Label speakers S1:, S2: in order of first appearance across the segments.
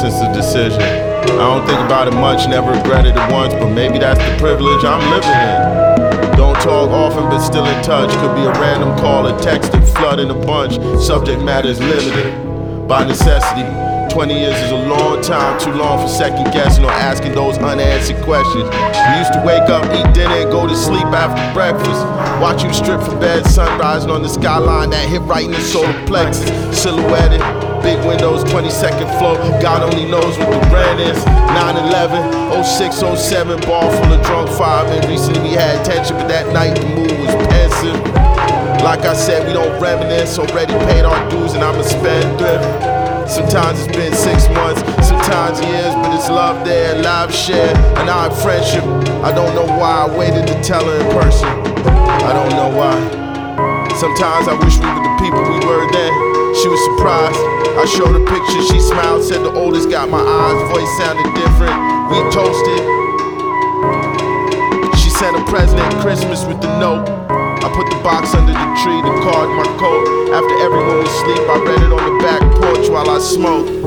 S1: since the decision. I don't think about it much, never regretted it once, but maybe that's the privilege I'm living in. Don't talk often, but still in touch. Could be a random call or text and flood in a bunch. Subject matter is limited by necessity. 20 years is a long time, too long for second guessing or asking those unanswered questions. We used to wake up, eat dinner, and go to sleep after breakfast. Watch you strip from bed, sun rising on the skyline, that hit right in the solar plexus. Silhouetted, big windows, 22nd floor. God only knows what the rent is. 9 11, 06, 07, ball full of drunk firemen. Recently we had tension, but that night the mood was pensive. Like I said, we don't reminisce. Already paid our dues, and I'm a spendthrift. Sometimes it's been six months, sometimes years, but it's love there, live share, and our friendship. I don't know why I waited to tell her in person. I don't know why. Sometimes I wish we were the people we were then. She was surprised. I showed her picture, she smiled, said the oldest got my eyes, voice sounded different. We toasted. She sent a present at Christmas with the note. I put the box under the tree, the card, my coat. After everyone was asleep, I read it on the back porch while I smoked.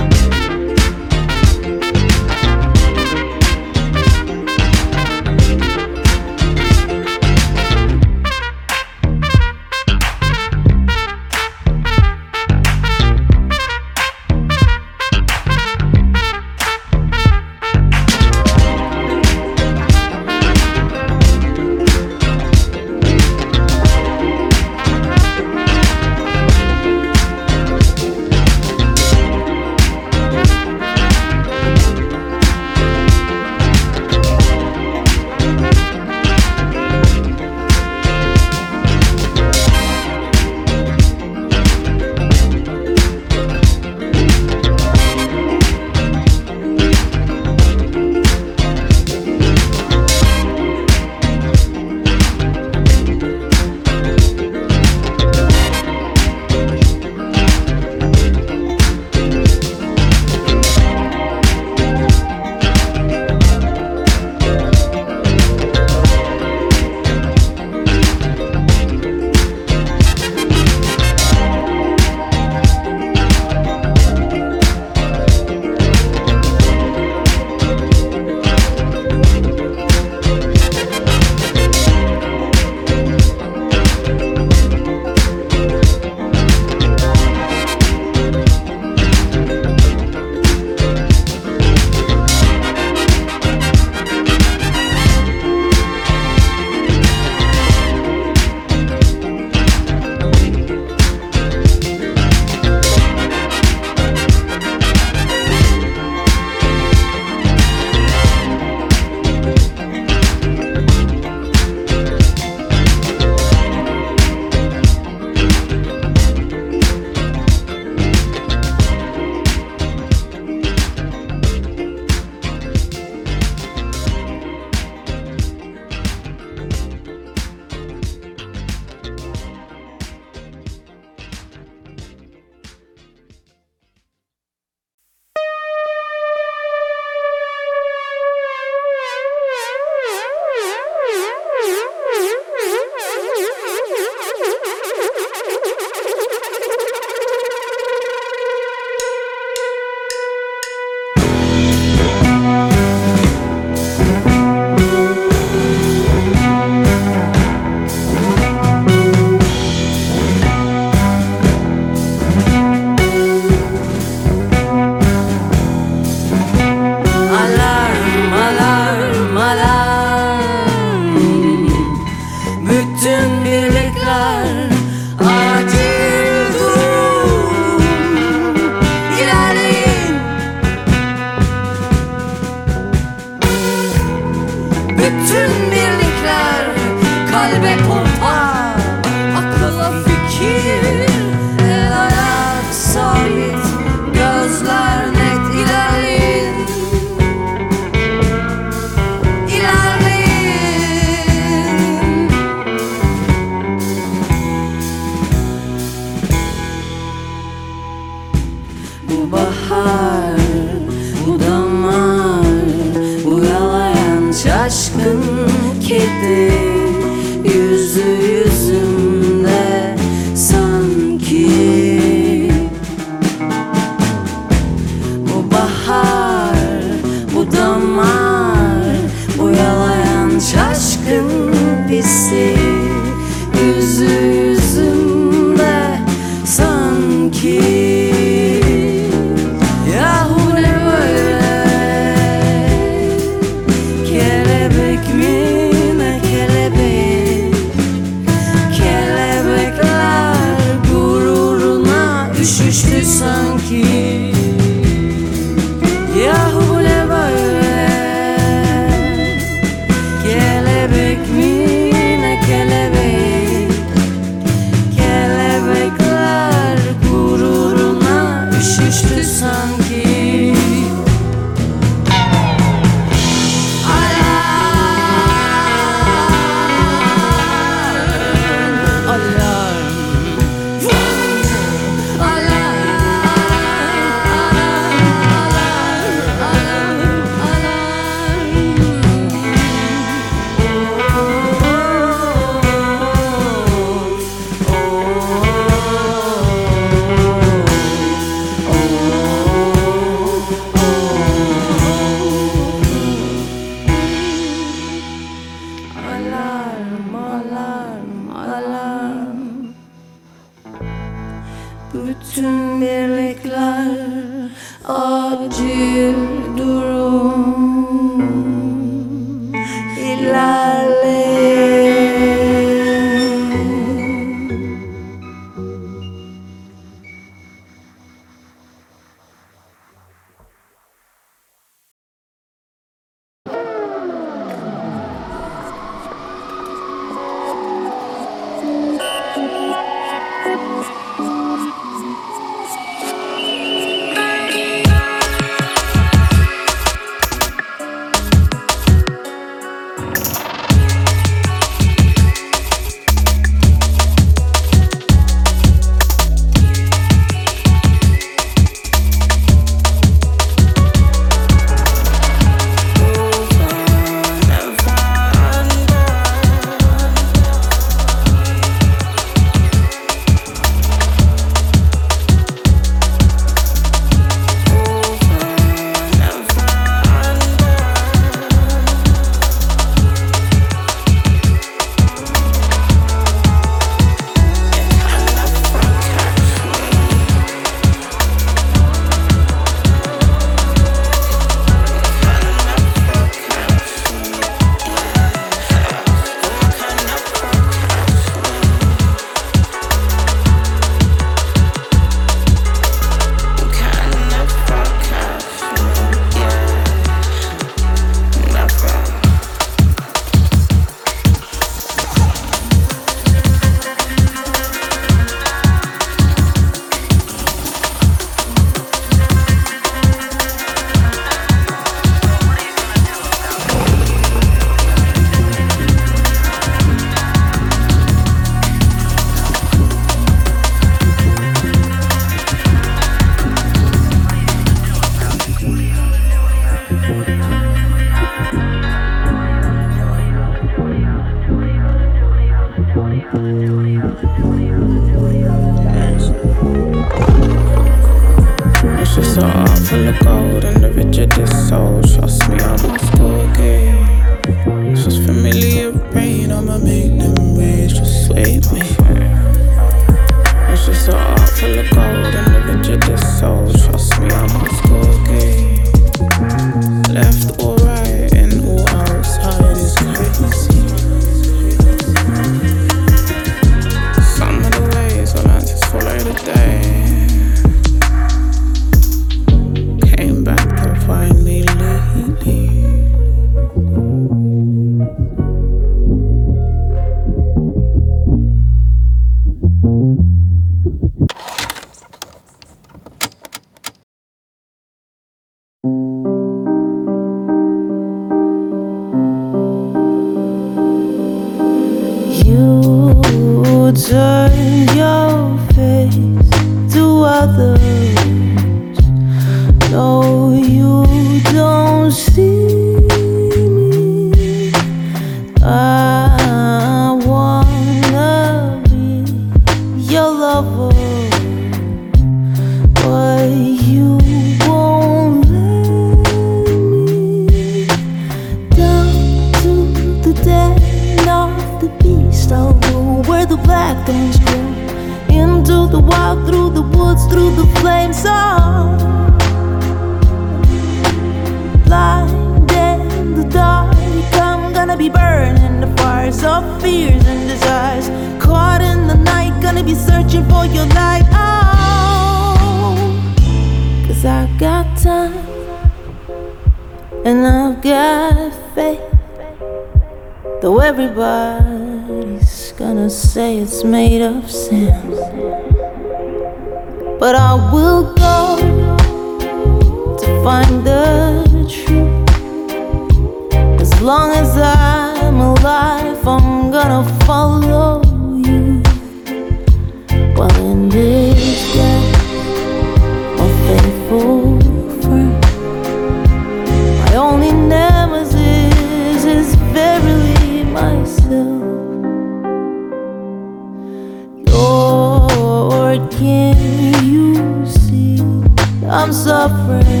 S2: Suffering